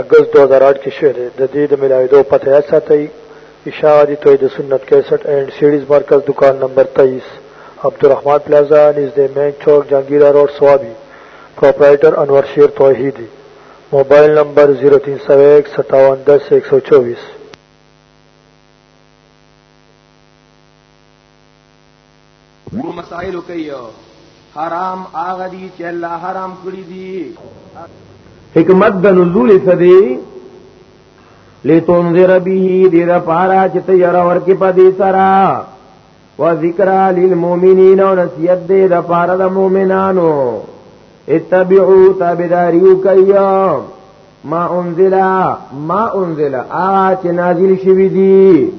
اگست 2008 کې شوه د دې د ملاویدو پته یاد ساتي اشاعتی توحید سنت 61 اینڈ سیډیز مرکز دکان نمبر 23 عبدالرحمن پلازا نږدې مین چوک جهانگیرا روډ سوابي پرپرایټر انور شیر توحیدی موبایل نمبر 03015710124 په مسائلو کې یو حرام هغه دي چې الله حرام کړی دي حکمت د نزول څه دی لتنذر به دې د پارا چې ته یره ورکې په دې سره و ذکر للمؤمنین او نصیحت دې د پارا د مؤمنانو اتبعوا تابعداریو کایو ما انزل ما انزل آ چې نازل شوی دی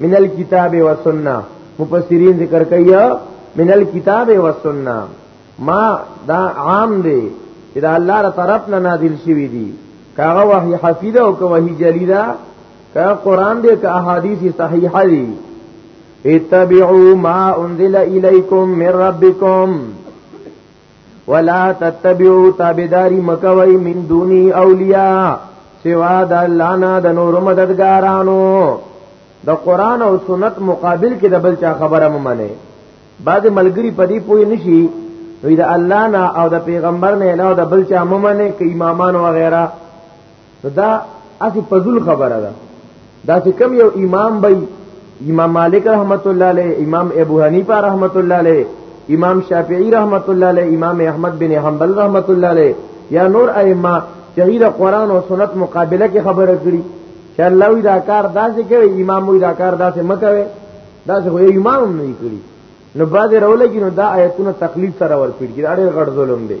من الكتاب والسنه مفسرین ذکر کوي من الكتاب والسنه ما دا عام دی چې دا الله تر طرف نه نازل شوی دی کاغه وحی حفیظه او که وحی جلیدا که قران دی که احادیث صحیحه دی اتبعوا ما انزل الیکم من ربکم ولا تتبعوا تابعداري مکوي من دوني اولیاء سوا د الله نه د نور مددګارانو د قران او سنت مقابل کې د بل چا خبره ممنه بعد ملګری پدی پوی نشي وی د الله نه او د پیغمبر نه علاوه د بل چا ممنه کې امامان و غیره نو دا اسی پزول خبره ده دا چې کم یو امام بای امام مالک رحمت الله علیه امام ابو حنیفه رحمت الله علیه امام شافعی رحمت الله علیه امام احمد بن حنبل رحمت الله علیه یا نور ائمه چې د قران او سنت مقابله کې خبره کړي چې الله وی دا کار داسې کوي امام وی دا کار داسې مکوي داسې خو امام هم نه کړي نو بعد راولګي نو دا آیتونه تقلید سره ورپیږي دا ډېر غړ ظلم دی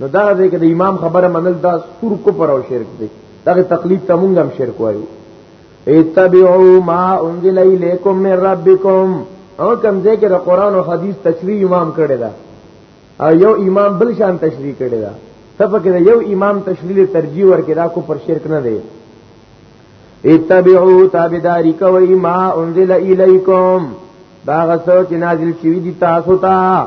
نو دا ځای کې د امام خبره منل دا سور کفر او شرک دی دا تقلید ته مونږ هم شرک وایو اتبعوا ما انزل الیکم من ربکم او کوم ځای کې د قران او حدیث تشریح امام کړی دا او یو امام بل شان تشریح کړی دا تفکر یو امام تشریح ترجیح ورکړي دا کو پر شرک نه دی اتبعوا تابعداري کوي ما انزل الیکم باغ سوچ نازل شوی دي تاسو ته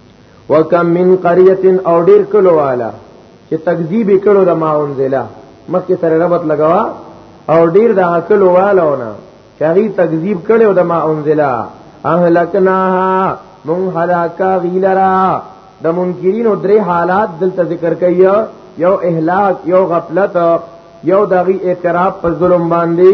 وکم من قريه او ډیر کلو والا چې تکذیب کړو د ما انزله مخکې سره ربط لگاوا او ډیر د کلو والونه چې هغه تکذیب کړو د ما انزله اهلکناها مون هلاکا غیلرا د منکرینو درې حالات دلته ذکر کړي یو اهلاک یو غفلت یو دغی اعتراف په ظلم باندې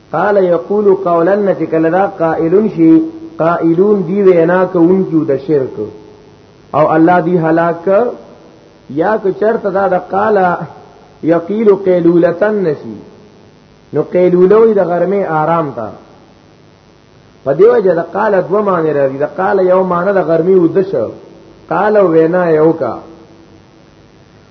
قال یقول قولن چې کله دا قائلون شي قائلون دی وینا کوونکو د شرک او الله دی هلاک یا که چرته دا د قال یقیل قیلولتن نشي نو قیلولوی د غرمه آرام تا په دیو جه د قال دو معنی راځي د قال یو معنی د غرمه ودشه قال وینا یو کا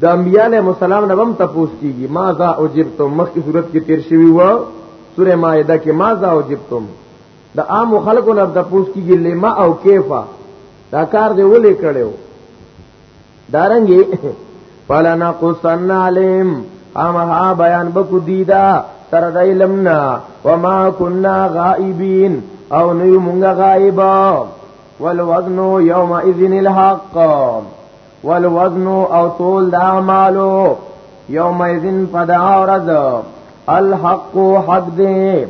د انبیاء علیهم السلام نه هم تاسو کیږي ما ذا اوجبتم مخکې صورت کې تیر شوی و سوره مائده کې ما ذا اوجبتم د عام خلکو نه تاسو کیږي لما او کیفا دا کار دی ولې کړو دارنګي فلا نقصن علیم امها بیان بکو دیدا تر د علمنا وما كنا غائبین او نیو مونږه غائبا والوزن یومئذ الحق والوزن او طول دا مالو یوم ایزن پدا ورځ الحق حق دی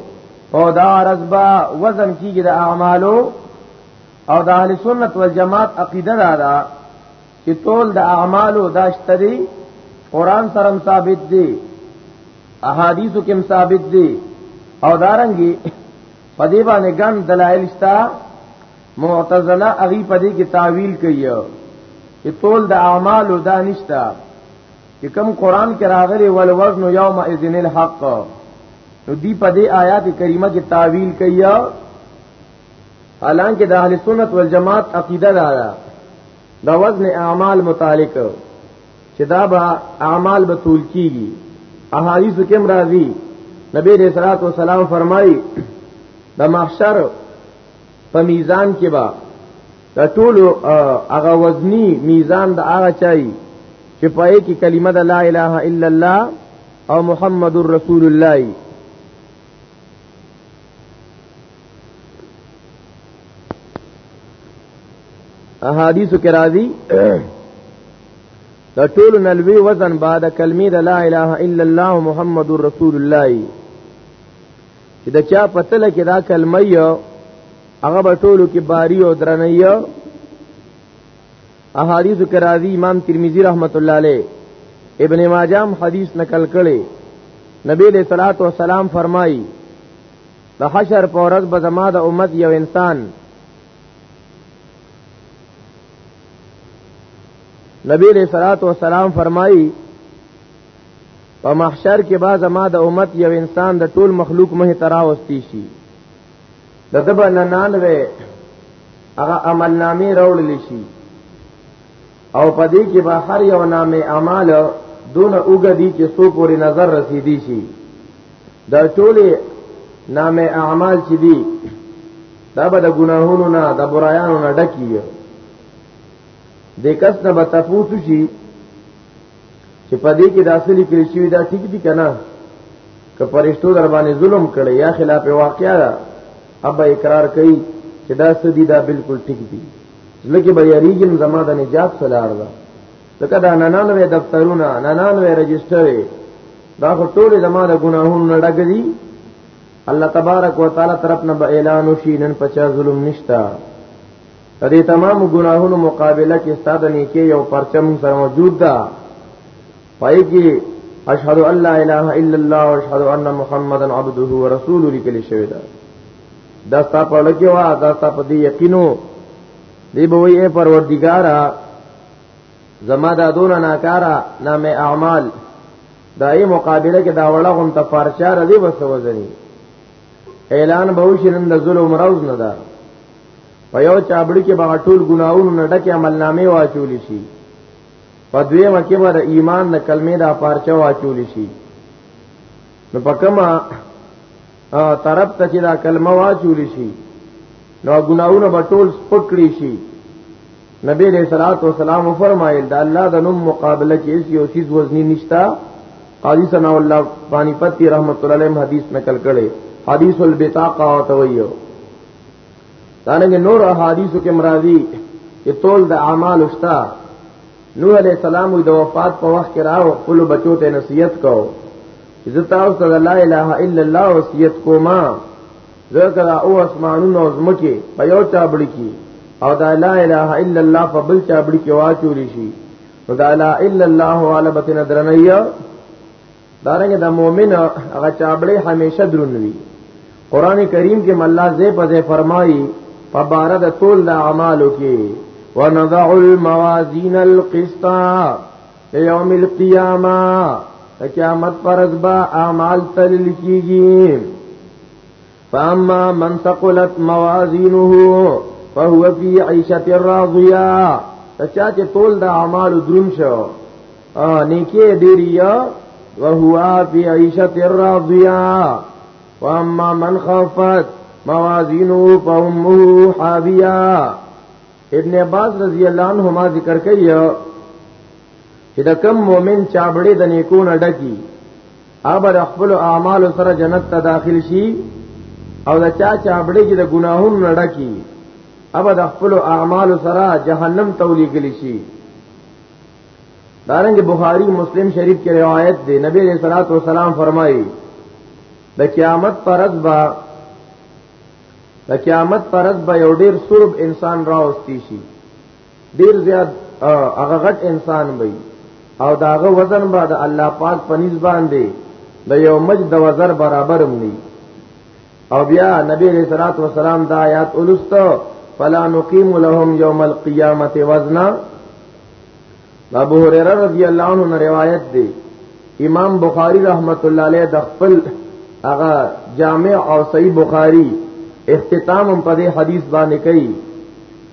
او دا ورځ با وزن کیږي د اعمالو او د اهل سنت والجماعت عقیده دا ده چې طول د اعمالو داشته دی قران سره ثابت دی احادیثو کې ثابت دی او دارنګي په دې باندې ګڼ دلایل شته معتزله اغي په دې کې تعویل کوي چې ټول د اعمال او دانشتا چې کوم قران کې راغلي ول وزن یوم اذن الحق نو دی په دې آیات کریمه کې تعویل کوي حالانکه د اهل سنت والجماعت عقیده دا ده د وزن اعمال متعلق چې دا به اعمال به تول کیږي احادیث کې مرাজি نبی رسول الله صلی الله علیه وسلم فرمایي د محشر په میزان کې با د ټولو هغه وزنی میزان د هغه چای چې پای کې کلمه د لا اله الا الله او محمد رسول الله احادیث کې راځي د ټول نلوي وزن بعد کلمې د لا اله الا الله محمد رسول الله چې د چا په تله کې دا کلمه یو هغه به ټولو کې باری او درنه یو احادیث کې راځي امام ترمذی رحمت الله علیه ابن ماجه هم حدیث نقل کړي نبی له صلوات و سلام فرمایي د حشر په ورځ به زما د امت یو انسان نبی علیہ الصلوۃ والسلام فرمایي په محشر کې با زما د امت یو انسان د ټول مخلوق مه تراوستی شي د دبا 99 هغه عمل نامې راوړل شي او په دې کې به هر یو نامې اعمال دون اوګدي چې سو پوری نظر رسیدي شي دا ټولې نامې اعمال چې دي دا به د ګناهونو نه د برایانو نه ډکیږي د کس نه به تفوت شي چې په دې کې د اصلي کې شوی دا ټیک دي کنه که پرشتو در باندې ظلم کړي یا خلاف واقعا ده اب اقرار کوي چې دا سدي دا بالکل ټیک دي لکه به یریږم زما د نجات سلار ده لکه دا 99 دفترونه 99 رجستره دا خو ټول زما د ګناهونو نه ډګ دي الله تبارک وتعالى طرف نه اعلان وشي نن پچا ظلم نشتا د دې تمام ګناهونو مقابله کې ستاد نیکی یو پرچم سره موجود ده پای کې اشهد ان لا اله الا الله واشهد ان محمدن عبده ورسوله لیکل شوی ده دا ستا په لکه وا دا ستا په دې یقینو دی به وی پروردګارا زما دا دون ناکارا نام اعمال دا ای مقابله کې دا وړه غون تفارچار دی بس وزنی اعلان به وشي نن د ظلم روز نه ده په یو چابړي کې به ټول ګناہوں نه ډکه عمل نامې واچول شي په دوی مکه به ایمان د کلمې د پارچه واچول شي نو په کما طرف ته چې دا کلمه واچول شي نو ګناہوں به ټول سپکړي شي نبی علیہ الصلوۃ والسلام فرمایل دا الله د نوم مقابله کې یو چیز وزنی نشتا قاضی ثنا الله پانی پتی رحمت الله علیه حدیث نقل کړي حدیث البطاقه او تویو دانګ نور احادیثو کې مرادي چې تول د اعمال وشتا نو علی السلام د وفات په وخت کې راو خپل بچو ته نصیحت کو عزت او صلی لا اله الا الله وصیت کوما ذکر او اسمانونو زمکه په یو چابړي کې او دا لا اله الا الله په بل چابړي کې واچول شي دا لا الا الله علی بتن درنیا دارنګه د مؤمن هغه چابړې همیشه درنوي قران کریم کې مله زې په زې فرمایي په بار د ټول د اعمالو کې ونضع الموازین القسط یوم القیامه قیامت پر ازبا اعمال تل کیږي فاما من ثقلت موازینه فهو فی عیشه راضیه چا چې تول د اعمال درون شو نیکی ډیریا وهو فی عیشه راضیه واما من خفت موازینه فامه حاویه ابن عباس رضی الله عنهما ذکر کوي چې د کم مؤمن چابړې د نیکو نه ډکی ابر خپل اعمال سره جنت ته داخل شي او دا چا چا بړې کې د ګناهونو نه ډکی ابا د خپل اعمال سره جهنم ته ولېګل شي دارنګ بخاری مسلم شریف کې روایت دی نبی علیہ الصلوۃ والسلام فرمایي د قیامت پر ورځ با د قیامت پر ورځ به یو ډیر سرب انسان راوستي شي ډیر زیات هغه غټ انسان وي او داغه وزن به د الله پاک په نس باندې د یو مج د وزر برابر وي او بیا نبی رسول الله والسلام دا آیات ولستو فلا نقیم لهم یوم القیامت وزنا ابو هريره رضی الله عنه روایت دی امام بخاری رحمت الله علیه د خپل هغه جامع او صحیح بخاری اختتام په دې حدیث باندې کوي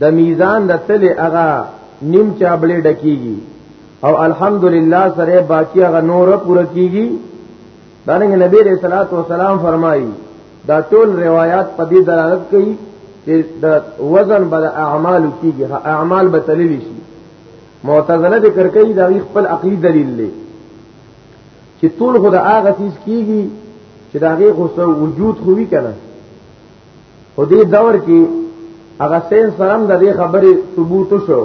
د میزان د تل هغه نیم چا بلې ډکیږي او الحمدلله سره باقی هغه نور پوره کیږي دانګ نبی رسول الله والسلام فرمایي دا ټول روایت په دې دلالت کوي چې د وزن بل اعمال کیږي اعمال به تللی شي معتزله د کرکې دا خپل عقلي دلیل لري چې ټول خدای هغه چیز کیږي چې دا غي خو وجود خوې کنه په دې دور کې هغه سین سرم د دې خبرې ثبوت شو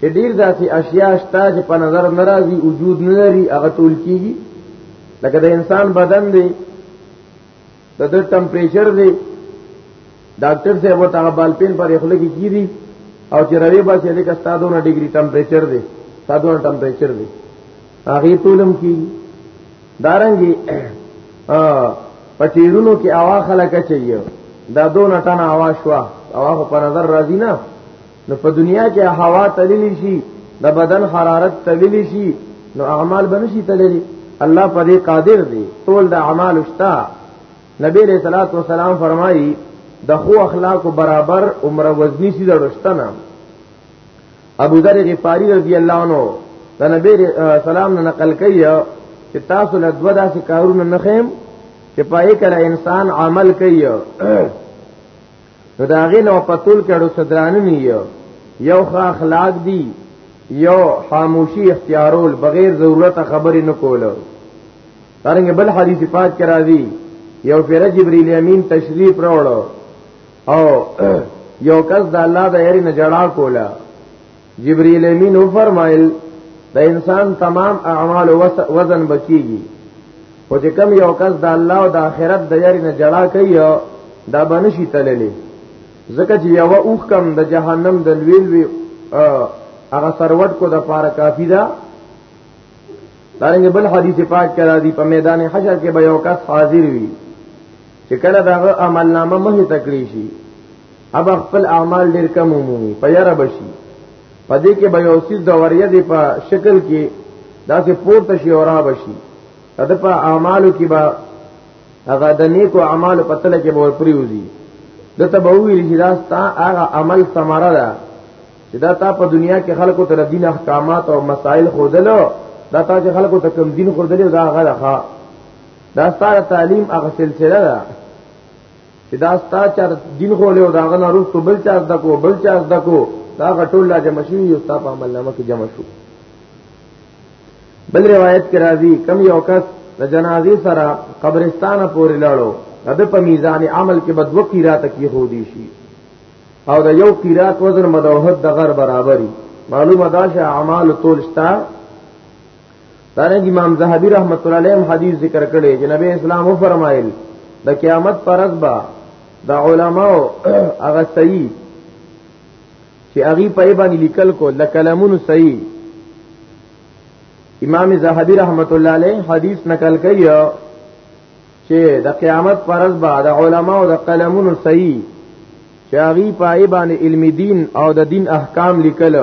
چې ډیر داسې اشیاء شته چې په نظر ناراضي وجود نه لري هغه ټول کیږي لکه د انسان بدن دی د د ټمپریچر دی ډاکټر صاحب ته بالپین پر خله کې کیږي او چې روي با چې لکه ستاسو نه ډیګري ټمپریچر دی ستاسو نه ټمپریچر دی هغه ټولم کیږي دارنګي پټیرونو کې اوا خلک چي دا دون ټن اوا شوا اوا په نظر راځي نه نو په دنیا کې هوا تللی شي د بدن حرارت تللی شي نو اعمال بنشي تللی الله په دې قادر دی ټول د اعمال شتا نبی علیہ الصلوۃ والسلام فرمایي د خو اخلاق برابر عمر وزنی سي دړشتنه ابو ذر غفاری رضی الله عنه د نبی سلام نه نقل کوي چې تاسو له دوه داسې کارونه نه خیم چې پای کله انسان عمل کوي نو دا غي نو پتول کړو صدران نه یو یو ښه اخلاق دی یو خاموشي اختیارول بغیر ضرورت خبرې نه کوله څنګه بل حدیث پاک کرا دی یو پیر جبرئیل امین تشریف راوړو او یو کس د الله د یری نه جړا کولا جبرئیل امین او فرمایل د انسان تمام اعمال وزن بکیږي او چې کم یو کس د الله او د آخرت د یری نه جړا کوي دا بنشي تللی ځکه چې یو اوخ کم د جهنم د لویل وی هغه سروټ کو د پاره کافی ده دارنګ بل حدیث پاک کرا دی په میدان حشر کې به یو کس حاضر وي چې کله داغه عمل نامه مه تکړی شي اب خپل اعمال ډیر کم ومومي په یاره بشي په دې کې به یو سیس د وریه دی په شکل کې داسې پورته شي او را بشي دا په اعمالو کې به هغه د نیکو اعمالو په تل کې به ورپریوزي دته به ویل چې دا ستا هغه عمل ثمره ده چې دا تا په دنیا کې خلکو ته دین احکامات او مسائل خودلو دا تا چې خلکو ته کوم دین خودلې دا غره ښا دا ستاره تعلیم هغه سلسله ده چې دا ستا چا دین خو له دا غنا رستو بل چا د کو بل چا د کو دا غټول لا جمع شوی یو ستا په عمل نامه کې جمع شو بل روایت کې راځي کم یو کس د جنازې سره قبرستان پورې لاړو د په میزان عمل کې بدوقی را تکي هو دي شي او د یو قیرات وزن مدوحد د غر برابرې معلومه دا چې اعمال طول شتا دانه امام زهبی رحمت الله علیه حدیث ذکر کړي چې نبی اسلام و فرمایل د قیامت پر ورځ با د علماو هغه صحیح چې هغه په باندې لیکل کو د کلمونو صحیح امام زهبی رحمت الله علیه حدیث نقل کړي چې د قیامت پرز به د علما او د قلمونو صحیح چې هغه پای باندې علم دین او د دین احکام لیکل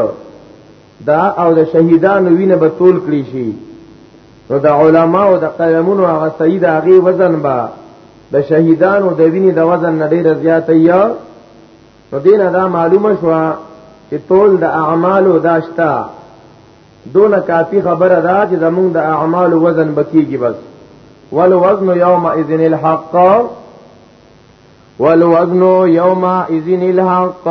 دا او د شهیدانو وینه به تول کړی شي نو د علما او د قلمونو هغه صحیح د هغه وزن به د شهیدانو د ویني د وزن نه ډیر زیات یا نو دینه دا معلومه شو چې تول د اعمالو داشتا دونه کافی خبره ده چې زمونږ د اعمال وزن بکیږي بس ول وزن یوم اذن الحق ول وزن یوم اذن الحق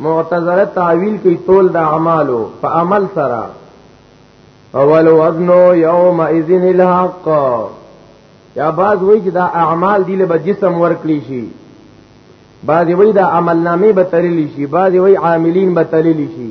معتذر تعویل کی تول د اعمالو په عمل سره اول وزن یوم اذن الحق یا باز وای چې دا اعمال دی له جسم ورکلی شي باز وای دا عمل نامې به ترلی شي باز وای عاملین به ترلی شي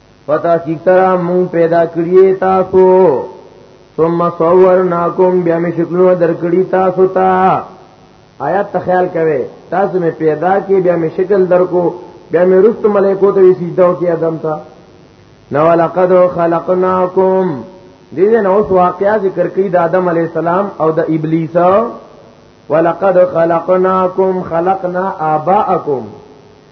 پتا کی کرا مون پیدا کړی تاسو ثم صورناکم بیا می شکلونه درکړی تاسو ته تا آیات ته خیال کوي تاسو می پیدا کی بیا می شکل درکو بیا می رست ملائکو ته سجده او کی ادم تا نو لقد خلقناکم دې نه اوس واقعیا ذکر کړي د آدم علی السلام او د ابلیس ولقد خلقناکم خلقنا آباءکم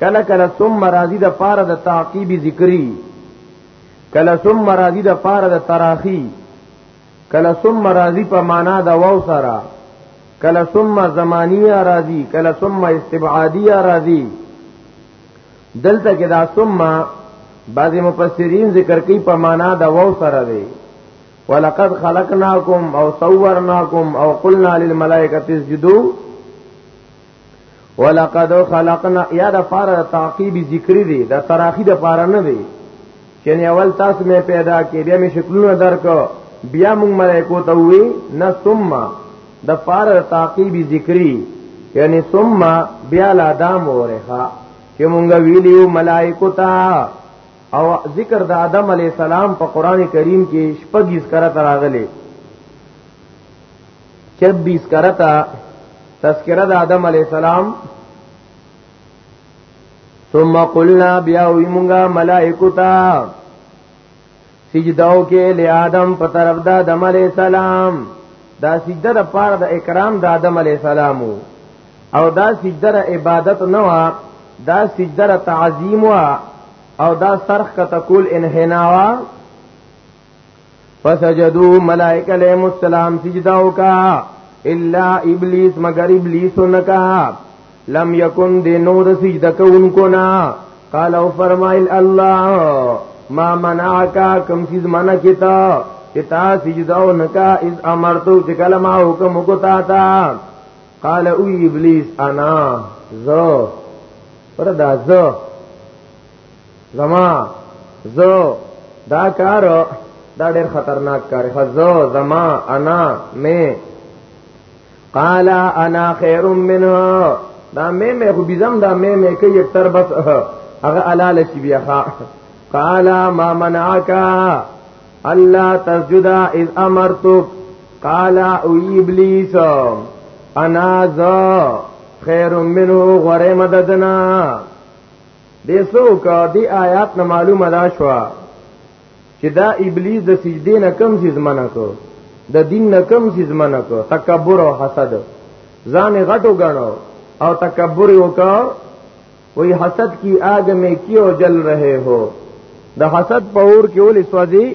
کله کله ثم راضی د پاره د تعقیبی ذکری کله ثم راضی د پاره د تراخی کله ثم راضی په معنا د واو سره کله ثم زمانیه راضی کله ثم استبعادیه راضی دلته کې دا ثم بعض مفسرین ذکر کوي په معنا د واو سره دی ولقد خلقناکم او صورناکم او قلنا للملائکه اسجدوا ولقد خلقنا یا د فار تعقیبی ذکری دی د تراخی د فار نه دی یعنی اول تاسو مې پیدا کې بیا مې شکلونه درکو بیا موږ ملائکو ته وی نه ثم د فار تعقیبی ذکری یعنی ثم بیا لا دام ورخه چې موږ ویلیو ملائکو ته او ذکر د آدم علی السلام په قران کریم کې شپږیز کرا تراغله 26 کرتا تذکرہ د آدم علی السلام ثم قلنا بیا وی مونږه ملائکو ته سجداو کې له آدم په طرف د آدم علی السلام دا سجده د پاره د اکرام د آدم علی السلام او دا سجده د عبادت نه وا دا سجده د تعظیم وا او دا سرخ کته کول انحناوا فسجدو ملائکه علیہ السلام سجدا وکا الا ابلیس مگر ابلیس نکا لم یکن دی نور سجده کوونکو نا قال او فرمایل الله ما منعک کم سیز منع کیتا کتا سجدا نکا اذ امرتو چې کلمه حکم کو تا تا قال او ابلیس انا زو پر دا زو زما زو دا کار دا ډېر خطرناک کار خو زو زما انا مې قال انا خير منه دا مې مې خو بيزم دا مې مې کې یک تر بس هغه الاله شي بیا ها قال ما منعك الله تسجد اذ امرتك قال او ابلیس انا ذا خير منه غره مددنا دې څوک دی آیات نه معلومه دا شو چې دا ابلیس د سجدې نه کم سیز منع کو د دین نه کم سیز منع کو تکبر او حسد ځان غټو غنو او تکبر وکاو وہی حسد کی آگ میں کیوں جل رہے ہو د حسد پور کې ولې سوځي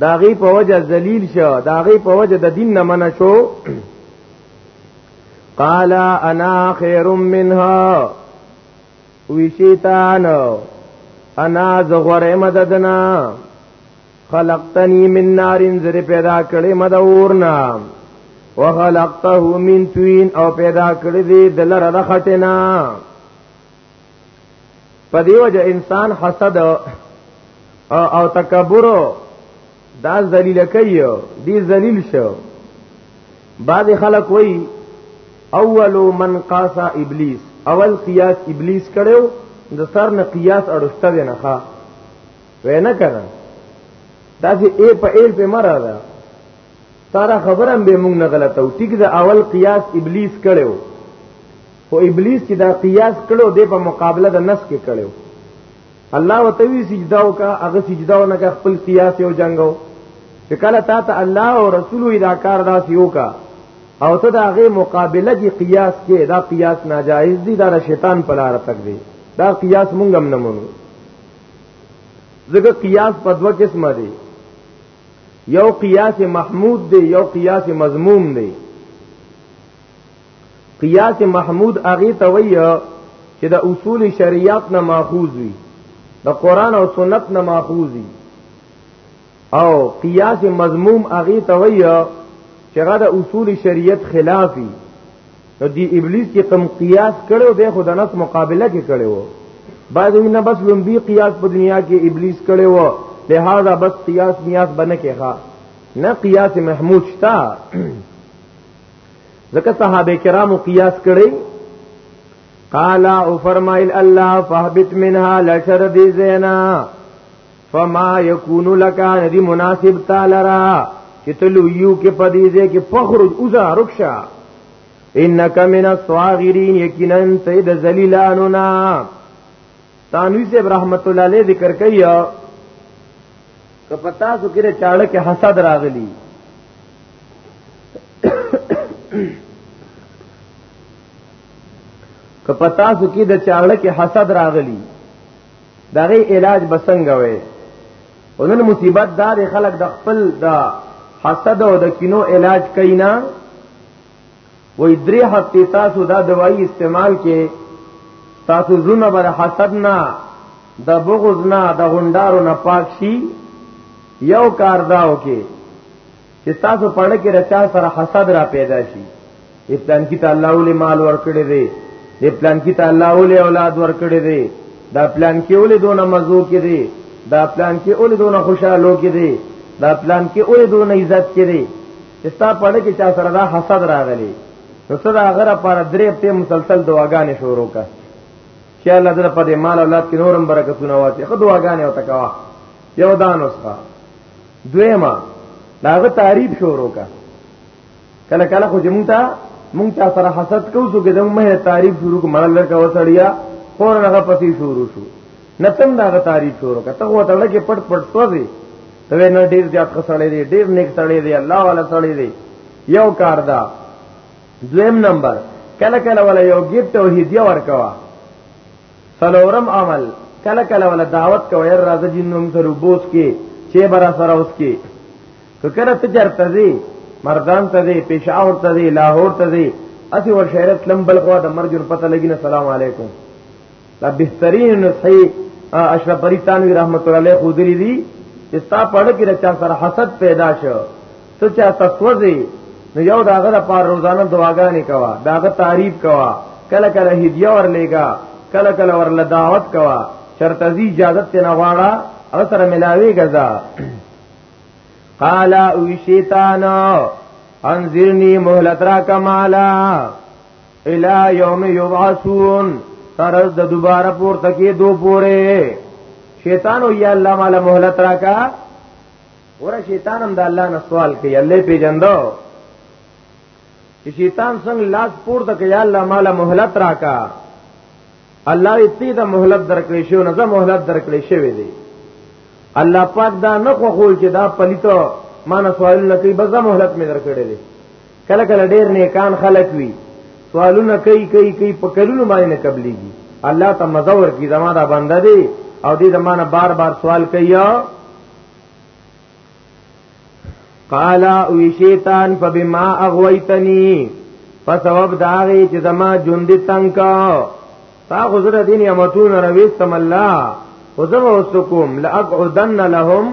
دا غي په وجه ذلیل شو دا غي په وجه د دین نه منع شو قال انا خير منها وی شیطان انا زغور مددنا خلقتنی من نارین زر پیدا کړی مد اورنا وخلقته من توین او پیدا کړی دی دلر د خټنا په دیو جو انسان حسد او تکبر دا ذلیل کوي دی ذلیل شو بعض خلک وای اول من قاس ابلیس اول قیاس ابلیس کړو د سر نه قیاس اړسته دی نه ښا وینا کړه دا چې ای په ایل په مرا ده سارا خبره به موږ نه غلطو ټیک دا اول قیاس ابلیس کړو خو ابلیس چې دا قیاس کړو د په مقابله د نس کې کړو الله وتوی سجدا وکا هغه سجدا ونکا خپل قیاس یو جنگو چې کله تا ته الله او رسول دا کار داس یو کا او ته دا غي مقابله کې قیاس کې دا قیاس ناجایز دی دا شیطان په لار تک دی دا قیاس مونږ هم نه مونږ ځکه قیاس په دوه قسمه دی یو قیاس محمود دی یو قیاس مذموم دی قیاس محمود هغه ته وایي چې د اصول شریعت نه ماخوذ وي د قران او سنت نه ماخوذ وي او قیاس مضموم هغه ته وایي چې هغه د اصول شریعت خلاف وي نو دی ابلیس چې کوم قیاس کړو دی خو د نس مقابله کې کړو بعض نه بس لومبي قیاس په دنیا کې ابلیس کړو لہذا بس قیاس میاس بنه کې ښا نه قیاس محمود شتا ځکه صحابه کرامو قیاس کړی قال او فرمایل الله فهبت منها لشر دی زینا فما یکون لك ندی مناسب تعالی چې تلو یو کې پدې دې کې فخرج اوزا رخصا انک من الصاغرین یقینا سید ذلیلاننا تانوی سے رحمت الله علیه ذکر کوي که پتا سو کې چاړه کې حسد راغلی که پتا سو کې د چاړه کې حسد راغلی دغه علاج بسنګ وې ونن مصیبت دار خلک د خپل د حسد او د کینو علاج کینا وای درې هفته تاسو دا دوايي استعمال کې تاسو زونه بر حسد نه د بغض نه د غندارو نه پاک شي یو کار داو کې چې تاسو پړ کې رچا سره حسد را پیدا شي پلان کې تعالی ولې مال ورکړي دی د پلان کې تعالی ولې اولاد ورکړي دی دا پلان کې ولې دونه مزو کې دی دا پلان کې ولې دونه خوشاله کې دی دا پلان کې ولې دونه عزت کې دی چې ستا په اړه کې چا سره دا حسد راغلی نو ته دا غره پر درې په مسلسل دعاګانې شروع کړه چې الله دې په دې مال اولاد کې نورم برکتونه واچي خو دعاګانې او تکوا یو دا نسخه دویما داغه تعریف شروع کړه کله کله خو جمع تا مونږ چا سره حسد کوو چې دغه مه تعریف شروع کوم الله کا وسړیا فورن هغه پسې شروع شو نتم دا تعریف شروع کته و ته لکه پټ پټ سوځي ته نه ډیر زیات خسړې دی ډیر نیک سړې دی الله والا سړې دی یو کار دا دویم نمبر کله کله ولا یو گیفت او هدیه ورکوا سلورم عمل کله کله ولا دعوت کوي راځه جنوم سره بوس کې چې برا سره اوس کې ککره ته چرته دی مردان ته دی پېښور ته دی لاهور ته دی اسی ور شهرت لمبل خو د مرګ پته لګینه سلام علیکم دا بهترین نصحي اشرف بری تانوی رحمت الله علیه خو دلی دی استا پړ کې رچا سره حسد پیدا شو ته چا تسوځي نو یو داغه د پار روزانه دعاګانې کوا داغه تعریف کوا کله کله هدیه ورلېګا کله کله ورله دعوت کوا چرته زی اجازه ته نه غواړه او سره ملاوي غزا قال او شیطان انذرنی مهلت را کمالا الا یوم یبعثون ترز د دوباره پور تکي دو پوره شیطان او یا الله مال مهلت راکا ور شیطان هم د الله نه سوال کوي الله پیجندو چې شیطان څنګه لاس پور تکي یا الله مال مهلت راکا الله دې ته مهلت درکړې شو نه زه مهلت درکړې شوې دي الله پاک دا نه خو خول چې دا پلیتو ما نه سوال نه کوي بس زه مهلت مې درکړې دي کله کله ډیر نیکان خلق وی سوالونه کوي کوي کوي په کلونو باندې نه قبليږي الله ته مزه ورکی زما دا بنده دی او دې زمانه بار بار سوال کوي قال او شیطان فبما اغويتني فسبب داغي چې زما ژوند تنگ کا تا غزر دین یمتون رویستم الله وزم وسکم لاقعدن لهم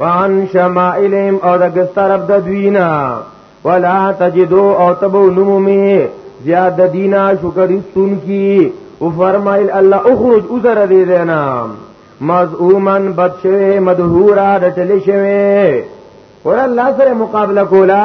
وان شمائلهم او د ګس طرف د دوینا ولا تجدو او تبو نمومی زیاد د دینا شکر سن کی او فرمایل الله اخرج اوزر دی دینا مزعومن بد شوی مدهورا ډټل شوی ور الله سره مقابله کولا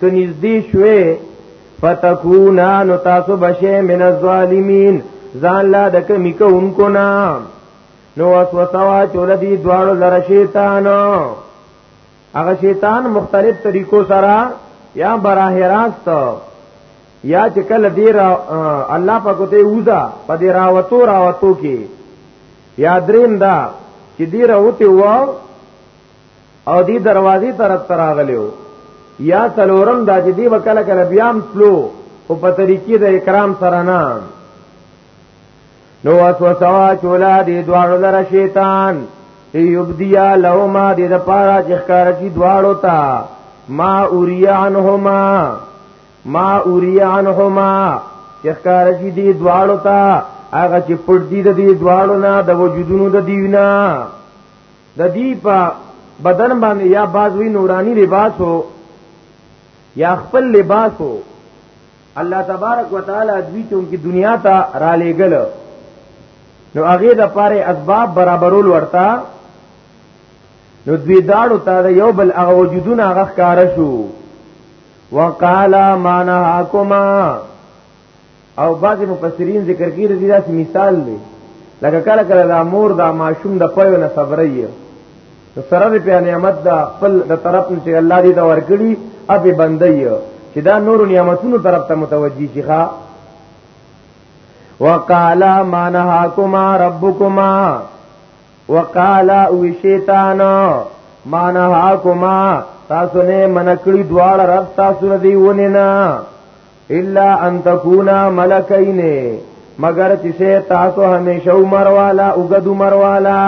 که نږدې شوې فتکونا نو تاسو بشه من الظالمین ځان لا د کمی کوونکو نه نو وسوسه وا چول دي دواړو لره شیطان هغه شیطان مختلف طریقو سره یا براه راست یا چې کله دی را الله په کوته وځه په دی راوتو راوتو کې یا دریم دا چې دی راوته و او دی دروازې طرف تراغلیو یا سلورم دا چې دی وکړه کله بیام تلو او په طریقې د اکرام سره نه نو وسوسه چولا دی دواړو لره شیطان یبدیا لهما د د پاره چې ښکار کی دواړو تا ما اوریانهما ما اوریانهما چې ښکار کی دی دواړو تا هغه چې پړ دی د دې دواړو نه د وجودونو د دیونا د دې په بدن باندې یا بازوی نورانی لباس وو یا خپل لباس وو الله تبارک وتعالى دوی ته کی دنیا ته را لېګل نو هغه د پاره اسباب برابرول ورتا نو دوی داړو ته د یو بل هغه وجودونه هغه ښکار شو وقالا ما نهاکما او بعض مفسرین ذکر کوي رضی داسې مثال دی لکه کله کله دا مور دا ماشوم د پيو نه صبرې نو سره په نعمت دا خپل د طرف نه چې الله دې دا ورکړي ابي بندي چې دا نور نعمتونو طرف ته متوجي شي ښا وقالا ما نهاكما ربكما وقالا او شیطان ما نهاكما تاسو نه منکړي دواړه رب تاسو نه دی ونه نه الا ان تکونا ملکین مگر چې تاسو همیشه عمر والا او غد عمر والا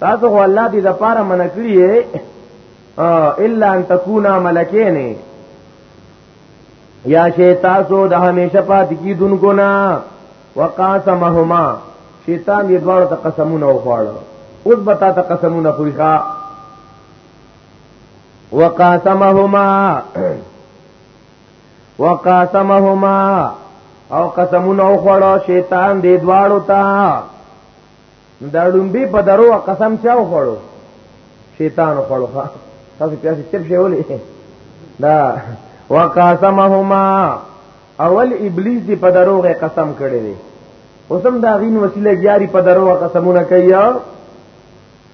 تاسو خو الله دې د پاره منکړي الا ان تکونا ملکین یا شی تاسو د همیشه پات کی دن کو نا وقاسمهما شیطان یې دواړو ته قسمونه وخوړل اوس به تا ته قسمونه خوري ښا وقاسمهما وقاسمهما او قسمونه خوړو شیطان دې دواړو ته دا لومبي په درو قسم چا خوړو شیطان خوړو ها تاسو پیاسې چپ شي ولې دا وقاسمهما اول ابلیس دې په درو قسم کړی دی اوسم دا غین وسیله جاری په درو قسمونه کوي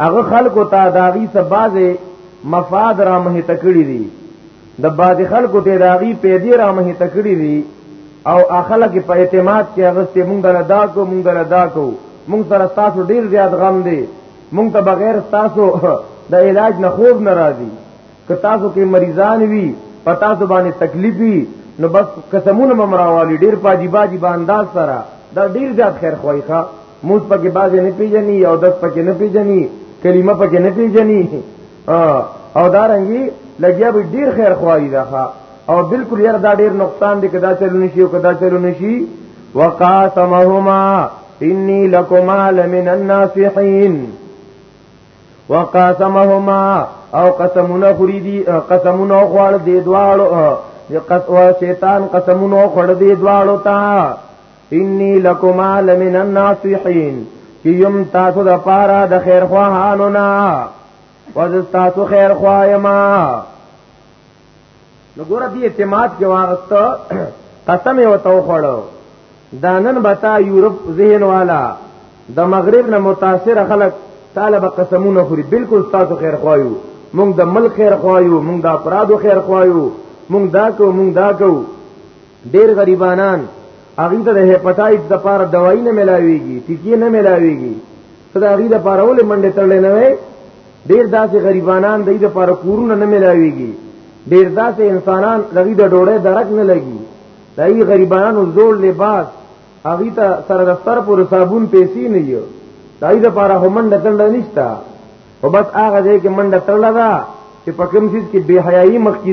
هغه خلکو ته داغي سبازه مفاد را مه تکړی دي د باز خلکو ته داغي پیدي را مه تکړی دي او اخلک په اعتماد کې هغه ته مونږ دل ادا کو مونږ دل ادا کو مونږ سره تاسو ډیر زیات غم دی مونږ ته بغیر تاسو د علاج نه خوب ناراضي که تاسو کې مریضان وي پتا سو باندې تکلیف وي نو بس قسمونه ممراوالي ډیر پاجي باجي بانداز سره دا ډیر زیات خیر خوای ښا موږ پکې بازه نه پیژني او دس پکې نه پیژني کلمه پکې نه پیژني او دا رنګي لګیا به ډیر خیر خوایي دا او بالکل یې دا ډیر نقصان دی کدا چلو نشي او کدا چلو نشي وقاسمهما انی لکما لمن الناصحین وقاسمهما او قسمونه خوري دي قسمونه خوړ دي دواړو قسم شیطان قسمونه خړ دی دواړو ته انی لکما لمن الناصحین چې یم تاسو د پاره د خیر خواهانو نه وز تاسو خیر خواهما نو ګور دې اعتماد کې واغست قسم یې وتو خړو دانن بتا یورپ ذهن والا د مغرب نه متاثر خلک طالب قسمونه خوري بالکل تاسو خیر خوایو مونږ د ملک خیر خوایو مونږ د افرادو خیر خوایو مونږ دا کو مونږ دا کو ډیر غریبانان هغه ته د هپاتایت د پاره دوايي نه ملاويږي ټکی نه ملاويږي صدا هغه د پاره ولې منډه تړلې نه وي ډیر داسې غریبانان د دې لپاره کورونه نه ملاويږي ډیر داسې انسانان هغه د ډوړې درک نه لګي دای غریبانو زوړ لباس هغه ته سره د سر پر صابون پیسې نه یو دای د پاره همند تند نشتا او بس هغه دې کې منډه تړلا دا چې په کوم څه کې بے حیايي مخکې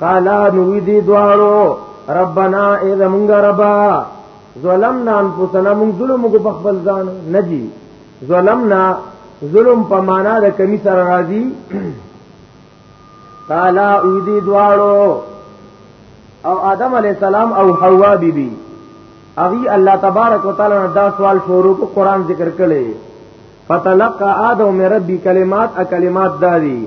قالا نوی دی دوارو ربنا اذا منگا ربا ظلمنا انفسنا من ظلم کو بخبل ځان ندی ظلمنا ظلم په معنا د کمی سره راځي قالا او دی دوارو او آدم علی السلام او حوا بی بی اغي الله تبارک وتعالى دا سوال شروع کو قران ذکر کړي فتلقى آدم من ربي كلمات اكلمات داري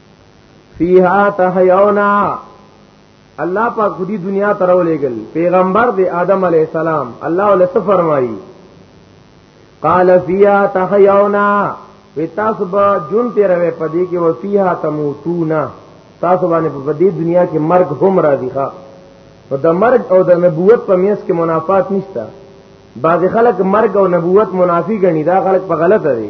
فیها تحیونا الله پاک خودی دنیا ته راولېګل پیغمبر دی آدم علی السلام الله ول څه فرمایي قال فیا تحیونا وی تاسو به جون تیروي پدې کې و فیها تموتونا تاسو باندې په دې دنیا کې مرګ هم راځي ښا نو د مرګ او د نبوت په میس کې منافات نشته بعض خلک مرګ او نبوت منافی غني دا خلک په غلطه دي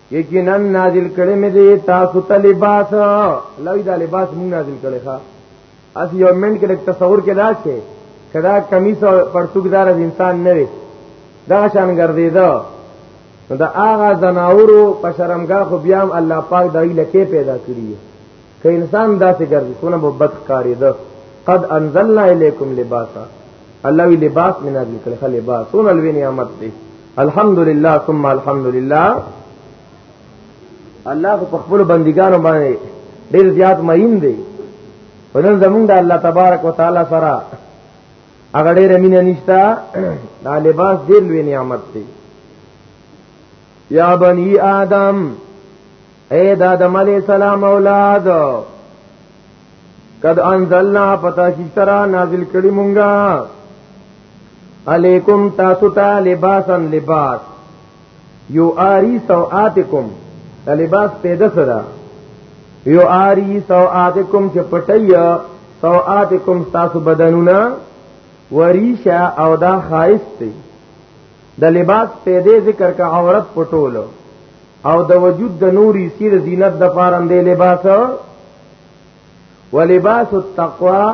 یقینا نازل کړي مې دي تاسو ته لباس لوی دا لباس مونږ نازل کړي ښا اس یو منټ کې لکه تصور کې راځي کدا کمیس او پرتوګ دار انسان نه وي دا شان ګرځي دا دا هغه زناورو په شرمګاه خو بیا الله پاک دای لکه پیدا کړی که انسان داسې ګرځي څونه به بد کاری ده قد انزلنا الیکم لباسا الله وی لباس من نازل کړي خل لباس سون الوی نعمت دی الحمدلله ثم الحمدلله الله په خپل بندګانو باندې ډیر زیات مهین دی ونن زمونږ د الله تبارک وتعالى سره هغه ډیر مینه نشتا دا لباس ډیر لوی نعمت دی یا بنی آدم اے د آدم علی السلام اولاد قد انزلنا پتا کی سرا نازل کړي مونږه علیکم تاسو ته لباسن لباس یو آری سوآتکم لباس پیدا سره یو آری سوآتکم چې پټیا سوآتکم تاسو بدنونه وریشا او دا خایست دی د لباس پیدا ذکر کا عورت پټولو او د وجود د نوري سیر زینت د پاره دی لباس ولباس التقوا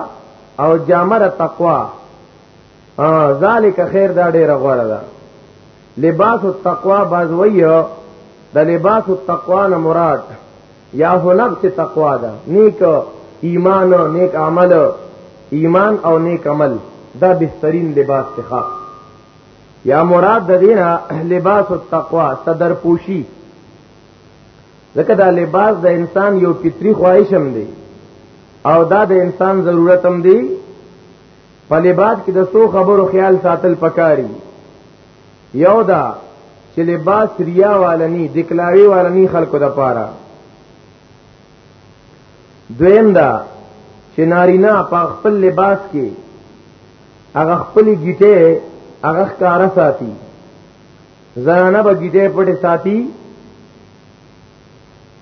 او جامر تقوا ذالک خیر دا ډیره غوړه ده لباس التقوا بازوی د لباس التقوا نه مراد یا هو نفس تقوا ده نیک ایمان او نیک عمل ایمان او نیک عمل دا بهترین لباس ته یا مراد د دینه لباس التقوا صدر پوشی ځکه دا لباس د انسان یو فطری خواهش هم دی او دا د انسان ضرورت هم دی په لباس کې د سو خبرو خیال ساتل پکاري یو دا چې لباس ریا والنی دکلاوی والنی خلکو د پاره دویم دا چې نارینا په خپل لباس کې هغه خپل گیټه هغه ښکارا ساتي زنانه به گیټه پټه ساتي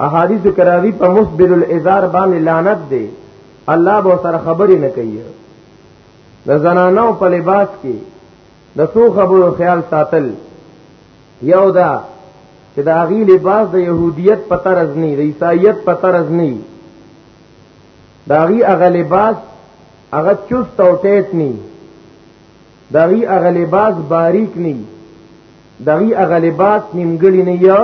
احادیث کراوی په مسبل الازار باندې لعنت دی الله به سره خبرې نه کوي د زنانو په لباس کې د څو خبرو خیال ساتل یو دا چې دا غي لباس د يهودیت په طرز نه د عیسایت په طرز نه دا غي هغه لباس هغه چست او ټیټ نه دا غي هغه لباس باریک نه دا غي هغه لباس نیمګړی نه یو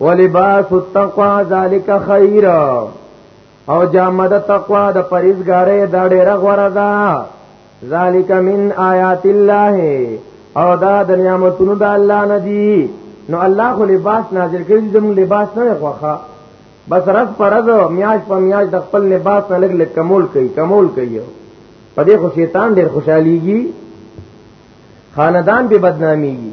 ولباس التقوا ذالک خیر او جامه د تقوا د پریزګارې دا ډیره غوړه ده ذالک من آیات الله او دا د نعمتونو د الله نه دی نو الله خو لباس نازل کړي زموږ لباس نه خوخه بس رس پرز میاش په میاش د خپل لباس نه لګ لګ کمول کوي کمول کوي په دې خو شیطان ډیر خوشحاليږي خاندان به بدناميږي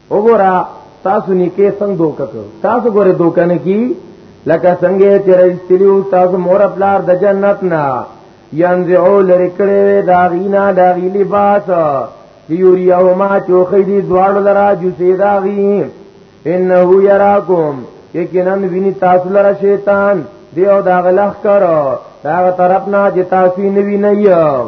وګوره تاسو نیکه څنګه دوکه کو تاسو ګوره دوکه نه کی لکه څنګه چې رښتلیو تاسو مور خپلار د جنت نه ينزعو لری کړي وې دا غینا دا غی لباس یوریو ما چوخې دي دوړ لرا جوسې دا غی انه یراکم یقینا ویني تاسو لرا شیطان دی او دا غلخ کرو دا طرف نه جتا سی نوی نه یو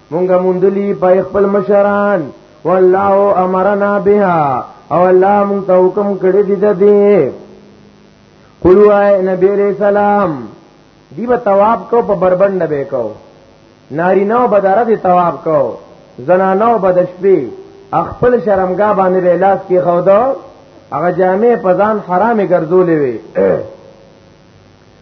مونږه مندلی په خپل مشران والله امرنا بها او الله مونږ ته حکم کړی دی د دې قلوا نبی علیہ السلام دی به تواب کو په بربند به کو ناری نو بداره دی تواب کو زنانو بدشپی خپل شرمګا باندې به لاس کې خو دا هغه جامع پزان حرامه ګرځولې وي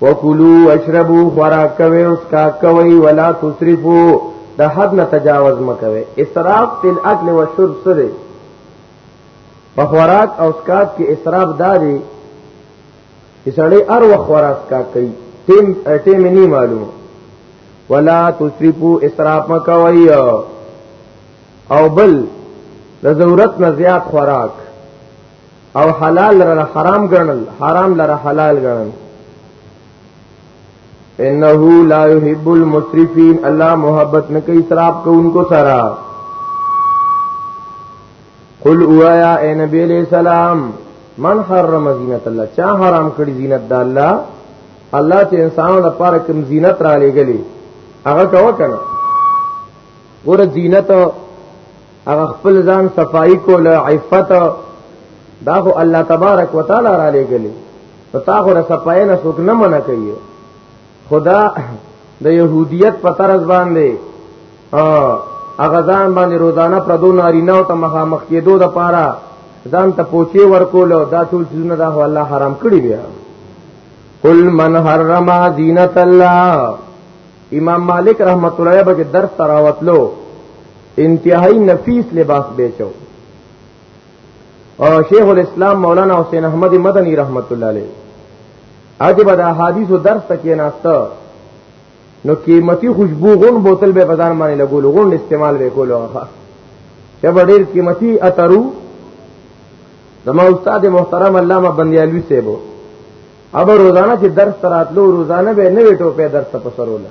وکلو اشربو خوراک کوي اوس کا کوي ولا تسرفو د حد نه تجاوز مکوي اسراف فی الاکل والشرب سره په خوراک او اسکات کې اسراف داري چې سړی ار وخت خوراک کا کوي ټیم ټیم نه معلوم ولا تسرفو اسراف مکوي او بل د ضرورت نه زیات خوراک او حلال لره حرام ګڼل حرام لره حلال ګڼل انه لا يحب المسرفين الله محبت نه کوي اسراف کوونکو سره قل اوایا اے نبی علیہ السلام من حرم زینت الله چا حرام کړی زینت د الله الله چې انسانانو لپاره کوم زینت را لېګلې هغه ټو کنه ګور زینت هغه خپل ځان صفائی کول عفت دا خو الله تبارک وتعالى را لګلی او تا خو صفائی نه څوک نه منع کوي خدا د يهوديت په طرز باندې هغه ځان باندې روزانه پردو نارینه او ته مخامخ کېدو د پاره ځان ته پوچی ورکول دا ټول څیزونه دا هو الله حرام کړی بیا قل من حرم زینت الله امام مالک رحمت الله به درس تراوتلو انتهایی نفیس لباس بیچو او شیخ الاسلام مولانا حسین احمد مدنی رحمت الله علیه عجب دا حدیث درس تکې ناشته نو قیمتي خوشبو غون بوتل به بازار باندې لګول غون استعمال وکول هغه چې ډېر قیمتي اترو زما استاد محترم علامه بندیالوی سیبو اب روزانه چې درس تراتلو روزانه به نوې ټوپه درس ته پسروله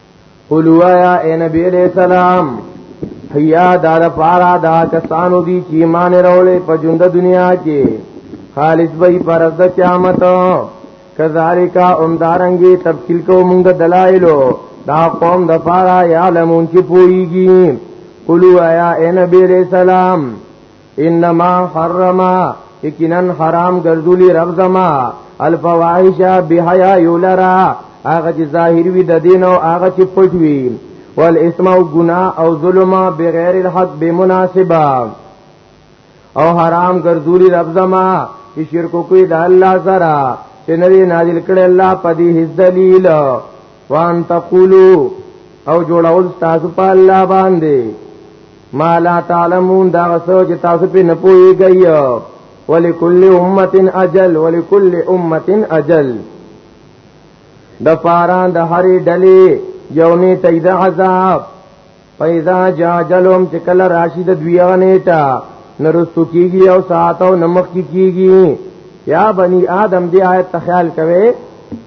قولوا یا اے نبی علیہ السلام حیا دا دا پارا دا کسانو دی چی ایمان روڑے پا جند دنیا کی خالص بئی پرز دا قیامت کذالکا امدارنگی تفصیل کو منگ دلائلو دا قوم دا پارا یعلمون چی پوئیگی قولوا یا اے نبی علیہ السلام انما حرما یقینا حرام ګرځولي رب زما الفواحش بهيا یولرا هغه چې ظاهر وي د دین او هغه چې پټ وي والاسم او گناہ او ظلم بغیر الحق بمناسبه او حرام ګرځولي رب زما چې شرک کوي د الله سره چې نبی نازل کړي الله په دې هیڅ دلیل وان تقولو او جوړول تاسو په الله باندې ما لا تعلمون دا سوچ تاسو په نه پويږئ ولکل امه اجل ولکل امه اجل د فاران د هری ډلې یو نه تید عذاب پیدا جاجلهم چې کله راشي د دوی غنیټه نرستو کیږي او ساعت او نمخ کیږي یا بنی آدم دی آیت تخیل کوي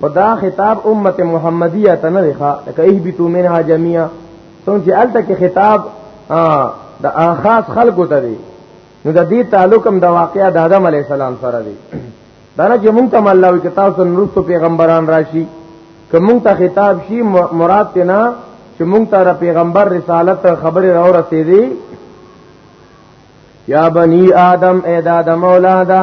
په دا خطاب امت محمدیه ته نه ښه لکه اهبتو منها جميعا څنګه چې الته کې خطاب د خاص خلکو ته دی نو د دې تعلق هم د واقعیا د آدم علی السلام سره دی دا نه چې مونږ ته الله وی کتاب سره نورستو پیغمبران راشي که مونږ ته خطاب شي مراد ته نه چې مونږ ته پیغمبر رسالت خبره راو رسېږي یا بنی آدم اے دادم اولادا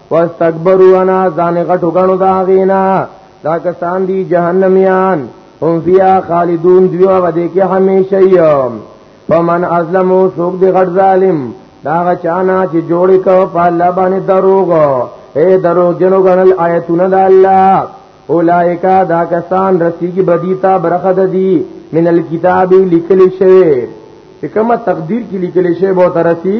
واستكبروا انا ځان غټو غنو دا غینا دا کسان دي جهنميان هم فيها خالدون دیو و دې کې همیشه یم فمن ازلمو سوق دی غټ ظالم دا غچانا چې جوړی کو په الله باندې دروغ اے درو جنو غنل آیتونه د الله اولائکا دا کسان رسی کی بدیتا برخد دی من الكتاب لکل شوی چې کومه تقدیر کې لیکل شوی به ترسي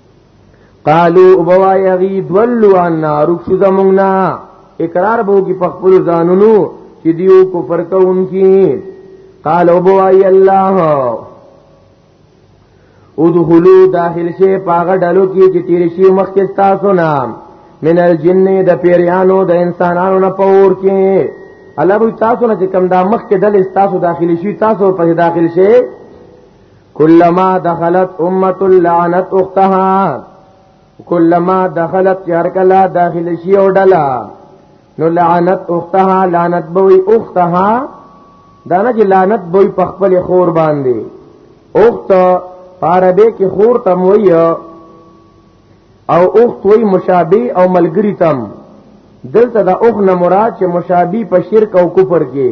قالو ابوا یغی دولو عنا رخص زمونږنا اقرار بو کی پخپل ځانونو چې دیو کفر کوونکی قال ابوا ی الله ادخلوا داخل شي پاغه ډلو کې چې تیر شي مخکې تاسو نام من الجن د پیریانو د انسانانو نه پور کې الله به تاسو نه چې کم دا مخ کې دل تاسو داخلي شي تاسو په داخل شي کلما دخلت امه لعنت اختها کلما دخلت چهر کلا داخل شي او ډلا نو لعنت اختها لعنت بوي اختها دانه چې لعنت بوي په خپل خور باندې اخت عربی کې خور تم وی او اخت وی مشابه او ملګری تم دلته د اخ نه مراد چې مشابه په شرک او کفر کې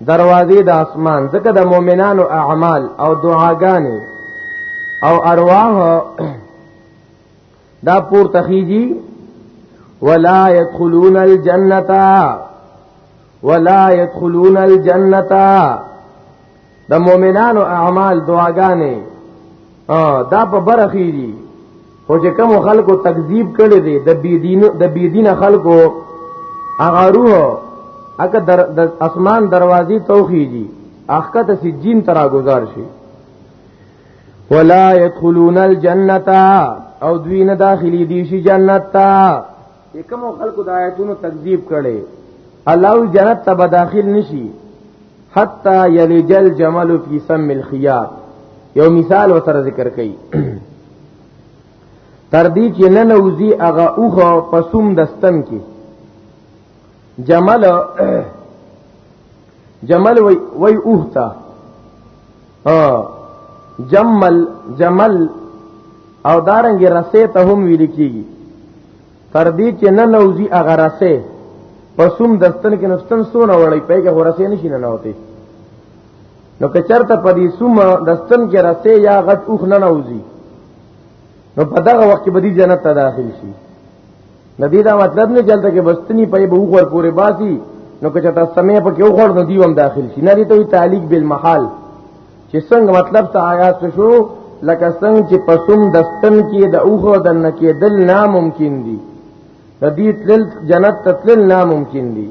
دروازې د اسمان ځکه د مؤمنانو اعمال او دعاګانې او ارواح دا پور تخیجی ولا يدخلون الجنه ولا يدخلون الجنه د مؤمنانو اعمال دعاګانې دا په برخې دي خو چې کوم خلکو تکذیب کړي دي د بی دین د بی دین خلکو هغه روح اګه در د اسمان دروازې توخیږي اخته ته سجین ترا گزار شي ولا يدخلون الجنه او دوی نه داخلي دي شي جنت ته چې کوم خلکو د آیاتونو تکذیب کړي الله جنت ته به داخل نشي حتا یلج الجمل فی سم الخیاط یو مثال و سره ذکر کړي تر دې چې نن وزي هغه اوخه پسوم دستن کې جمل جمل وی وی اوخته ها جمل جمل او دارنګ رسې ته هم ویل کیږي تر دې چې نه نوځي هغه رسې پسوم دستن کې نستن سونه وړي په کې ورسې نشي نه نوته نو که چرته په دې سوم دستن کې رسې یا غټ اوخ نه نوځي نو په دغه وخت کې به دې جنت ته داخل شي ندی دا مطلب نه چلته کې بستنی په به وګور پورې باسي نو که چاته سمې په کې وګور نو دیوم داخل شي نه دي ته تعلق بالمحال چې څنګه مطلب ته آیات شو لکه څنګه چې پسوم دستن کې د اوغه د نکې دل ناممکن دي د دې تل جنت تل ناممکن دي